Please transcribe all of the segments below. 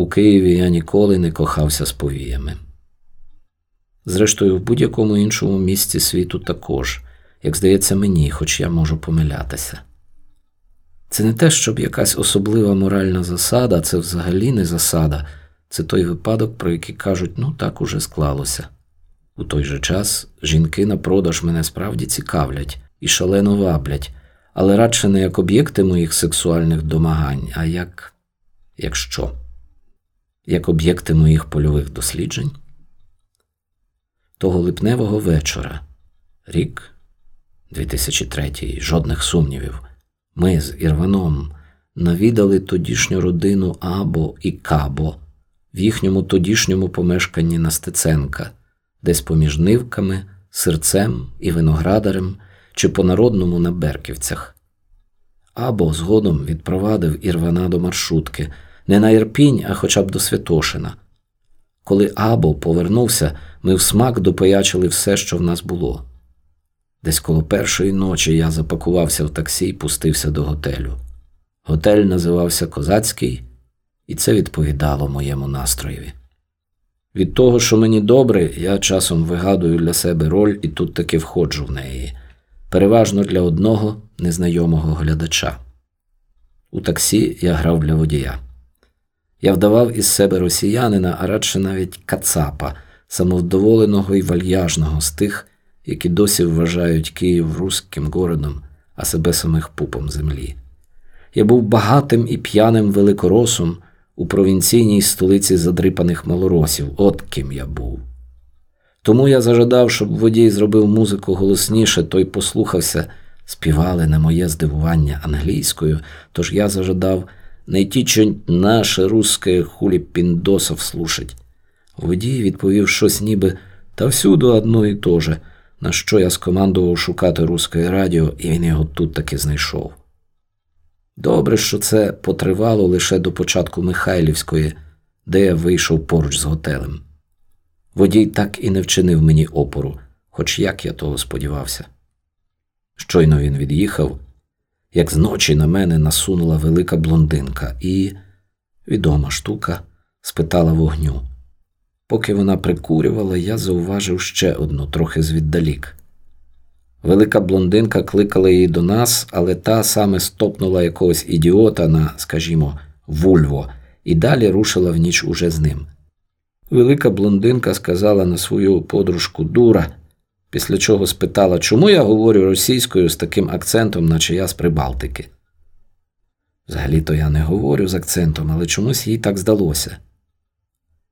У Києві я ніколи не кохався з повіями. Зрештою, в будь-якому іншому місці світу також, як здається мені, хоч я можу помилятися. Це не те, щоб якась особлива моральна засада, це взагалі не засада, це той випадок, про який кажуть, ну так уже склалося. У той же час жінки на продаж мене справді цікавлять і шалено ваблять, але радше не як об'єкти моїх сексуальних домагань, а як як що? Як об'єкти моїх польових досліджень. Того липневого вечора, рік 2003, жодних сумнівів, ми з Ірваном навідали тодішню родину Або і Кабо в їхньому тодішньому помешканні на Стеценка, десь поміж нивками, серцем і виноградарем чи по народному на Берківцях. Або згодом відпровадив Ірвана до маршрутки, не на Ірпінь, а хоча б до Святошина. Коли Або повернувся, ми в смак допоячили все, що в нас було. Десь коло першої ночі я запакувався в таксі і пустився до готелю. Готель називався Козацький, і це відповідало моєму настроєві. Від того, що мені добре, я часом вигадую для себе роль і тут таки входжу в неї, переважно для одного незнайомого глядача. У таксі я грав для водія. Я вдавав із себе росіянина, а радше навіть кацапа, самовдоволеного і вальяжного з тих, які досі вважають Київ руським городом, а себе самих пупом землі. Я був багатим і п'яним великоросом у провінційній столиці задрипаних малоросів, от ким я був. Тому я зажадав, щоб водій зробив музику голосніше, той послухався, співали на моє здивування англійською, тож я зажадав найти чонь наше русське хулі піндосов слушать. Водій відповів щось ніби та всюди одно і то же, на що я скомандував шукати русське радіо, і він його тут таки знайшов. Добре, що це потривало лише до початку Михайлівської, де я вийшов поруч з готелем. Водій так і не вчинив мені опору, хоч як я того сподівався. Щойно він від'їхав, як зночі на мене насунула велика блондинка і, відома штука, спитала вогню. Поки вона прикурювала, я зауважив ще одну, трохи звіддалік. Велика блондинка кликала її до нас, але та саме стопнула якогось ідіота на, скажімо, вульво, і далі рушила в ніч уже з ним. Велика блондинка сказала на свою подружку дура, після чого спитала, чому я говорю російською з таким акцентом, наче я з Прибалтики. Взагалі-то я не говорю з акцентом, але чомусь їй так здалося.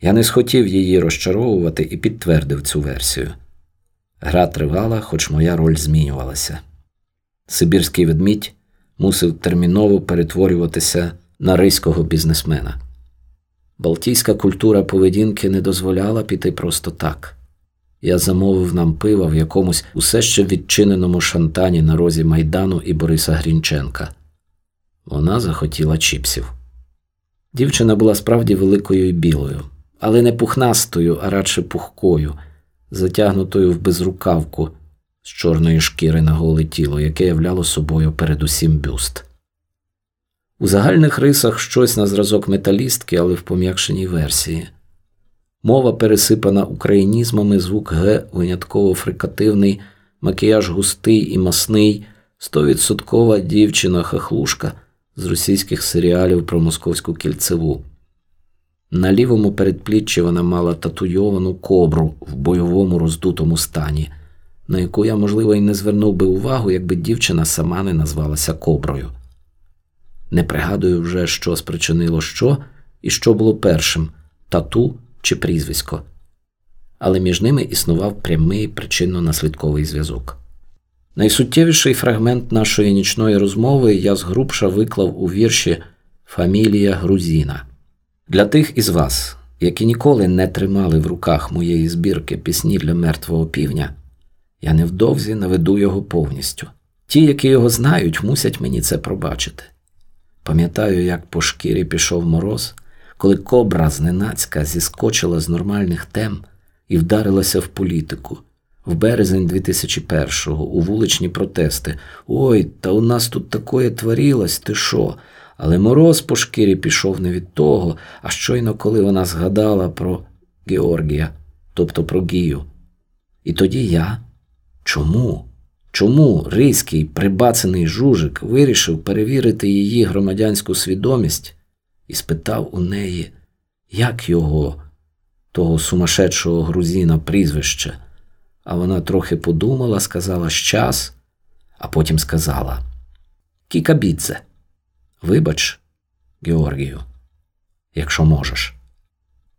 Я не схотів її розчаровувати і підтвердив цю версію. Гра тривала, хоч моя роль змінювалася. Сибірський ведмідь мусив терміново перетворюватися на ризького бізнесмена. Балтійська культура поведінки не дозволяла піти просто так. Я замовив нам пива в якомусь усе ще відчиненому шантані на розі Майдану і Бориса Грінченка. Вона захотіла чіпсів. Дівчина була справді великою і білою, але не пухнастою, а радше пухкою затягнутою в безрукавку з чорної шкіри на голе тіло, яке являло собою передусім бюст. У загальних рисах щось на зразок металістки, але в пом'якшеній версії. Мова пересипана українізмами, звук Г винятково фрикативний, макіяж густий і масний, стовідсоткова дівчина-хахлушка з російських серіалів про московську кільцеву. На лівому передпліччі вона мала татуйовану кобру в бойовому роздутому стані, на яку я, можливо, і не звернув би увагу, якби дівчина сама не назвалася коброю. Не пригадую вже, що спричинило що і що було першим тату чи прізвисько, але між ними існував прямий причинно-наслідковий зв'язок. Найсуттєвіший фрагмент нашої нічної розмови я згрубша виклав у вірші Фамілія Грузіна. Для тих із вас, які ніколи не тримали в руках моєї збірки пісні для мертвого півня, я невдовзі наведу його повністю. Ті, які його знають, мусять мені це пробачити. Пам'ятаю, як по шкірі пішов мороз, коли кобра зненацька зіскочила з нормальних тем і вдарилася в політику. В березень 2001-го у вуличні протести. Ой, та у нас тут такое творілось, ти що? Але мороз по шкірі пішов не від того, а щойно коли вона згадала про Георгія, тобто про Гію. І тоді я. Чому? Чому ризький прибацаний жужик вирішив перевірити її громадянську свідомість і спитав у неї, як його, того сумасшедшого грузіна, прізвище? А вона трохи подумала, сказала щас, а потім сказала Кікабідзе. Вибач, Георгію, якщо можеш.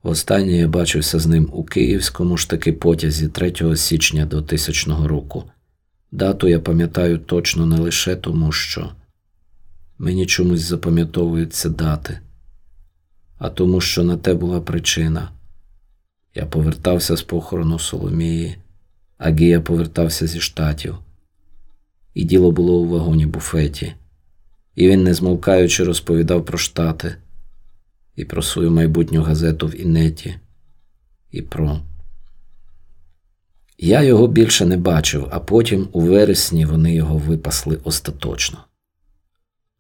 Востаннє я бачився з ним у київському ж таки потязі 3 січня до тисячного року. Дату я пам'ятаю точно не лише тому, що мені чомусь запам'ятовуються дати, а тому, що на те була причина. Я повертався з похорону Соломії, а Гія повертався зі штатів. І діло було у вагоні буфеті, і він, не змовкаючи, розповідав про штати, і про свою майбутню газету в інеті, і про. Я його більше не бачив, а потім у вересні вони його випасли остаточно.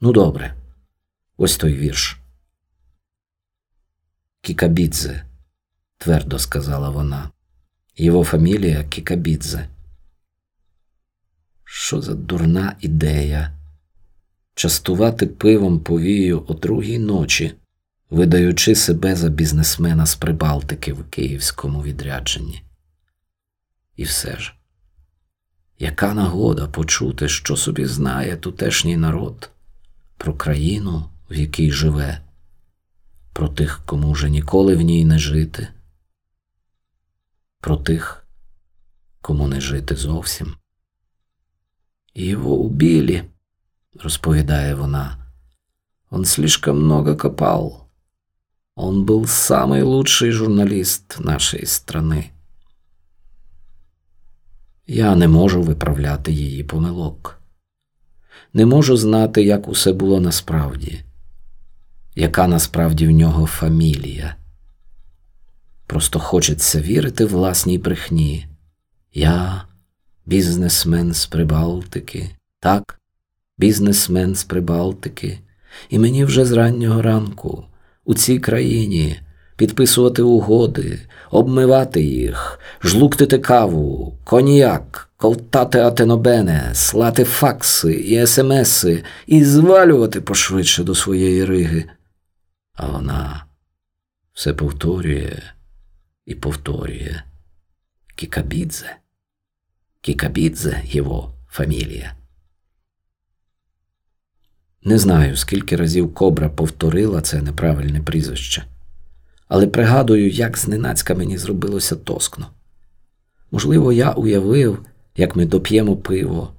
Ну, добре, ось той вірш. Кікабідзе, твердо сказала вона. Його фамілія Кікабідзе. Що за дурна ідея? Частувати пивом повію о другій ночі, видаючи себе за бізнесмена з Прибалтики в київському відрядженні. І все ж, яка нагода почути, що собі знає тутешній народ про країну, в якій живе, про тих, кому вже ніколи в ній не жити, про тих, кому не жити зовсім. Его убили, розповідає вона. Он слишком много копал. Он был самый лучший журналист нашей страны. Я не можу виправляти її помилок. Не можу знати, як усе було насправді, яка насправді в нього фамілія. Просто хочеться вірити власній брехні. Я бізнесмен з Прибалтики, так, бізнесмен з Прибалтики, і мені вже з раннього ранку у цій країні підписувати угоди, обмивати їх, жлуктити каву, коньяк, ковтати атенобене, слати факси і смси і звалювати пошвидше до своєї риги. А вона все повторює і повторює Кікабідзе. Кікабідзе його фамілія. Не знаю, скільки разів кобра повторила це неправильне прізвище, але пригадую, як зненацька мені зробилося тоскно. Можливо, я уявив, як ми доп'ємо пиво,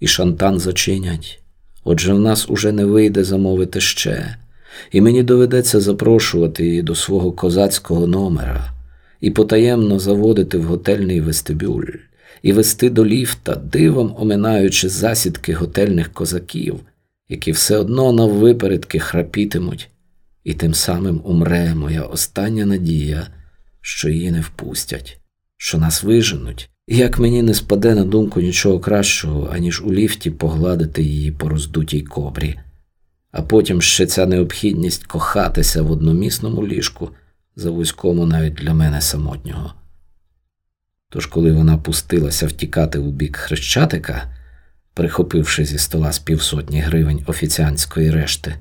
і шантан зачинять. Отже, в нас уже не вийде замовити ще, і мені доведеться запрошувати її до свого козацького номера і потаємно заводити в готельний вестибюль, і вести до ліфта, дивом оминаючи засідки готельних козаків які все одно наввипередки храпітимуть, і тим самим умре моя остання надія, що її не впустять, що нас виженуть, і як мені не спаде на думку нічого кращого, аніж у ліфті погладити її по роздутій кобрі, а потім ще ця необхідність кохатися в одномісному ліжку, за вузькому навіть для мене самотнього. Тож, коли вона пустилася втікати у бік хрещатика, прихопивши зі стола з півсотні гривень офіціантської решти,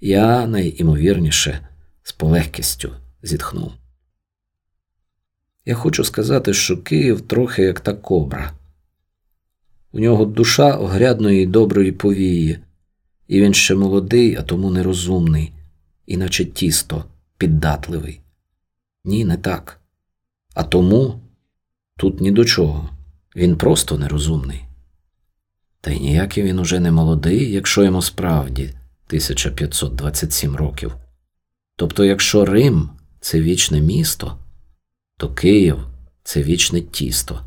я найімовірніше з полегкістю зітхнув. Я хочу сказати, що Київ трохи як та кобра. У нього душа огрядної й доброї повії, і він ще молодий, а тому нерозумний, іначе тісто, піддатливий. Ні, не так. А тому тут ні до чого. Він просто нерозумний. Та й ніякий він уже не молодий, якщо йому справді 1527 років. Тобто, якщо Рим це вічне місто, то Київ це вічне тісто.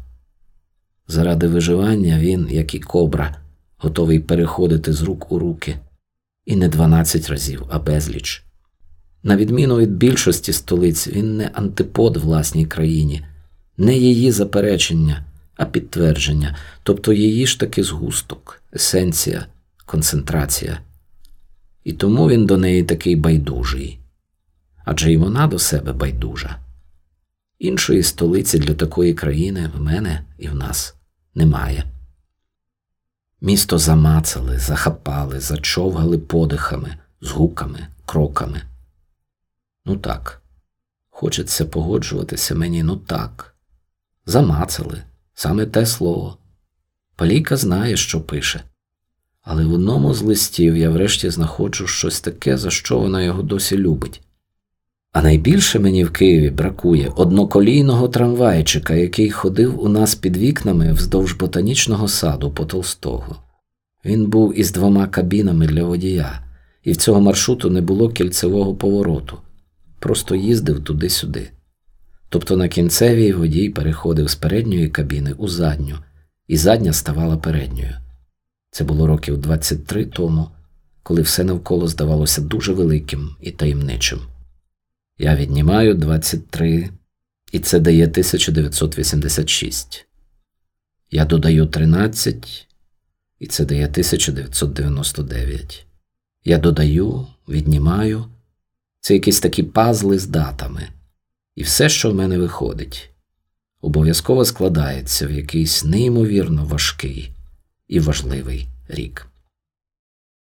Заради виживання він, як і кобра, готовий переходити з рук у руки, і не 12 разів, а безліч. На відміну від більшості столиць, він не антипод власній країні, не її заперечення а підтвердження, тобто її ж таки згусток, есенція, концентрація. І тому він до неї такий байдужий. Адже й вона до себе байдужа. Іншої столиці для такої країни в мене і в нас немає. Місто замацали, захапали, зачовгали подихами, згуками, кроками. Ну так, хочеться погоджуватися мені, ну так. Замацали саме те слово. Палійка знає, що пише. Але в одному з листів я врешті знаходжу щось таке, за що вона його досі любить. А найбільше мені в Києві бракує одноколійного трамвайчика, який ходив у нас під вікнами вздовж ботанічного саду по Толстого. Він був із двома кабінами для водія, і в цього маршруту не було кільцевого повороту, просто їздив туди-сюди. Тобто на кінцевій водій переходив з передньої кабіни у задню, і задня ставала передньою. Це було років 23 тому, коли все навколо здавалося дуже великим і таємничим. Я віднімаю 23, і це дає 1986. Я додаю 13, і це дає 1999. Я додаю, віднімаю. Це якісь такі пазли з датами. І все, що в мене виходить, обов'язково складається в якийсь неймовірно важкий і важливий рік.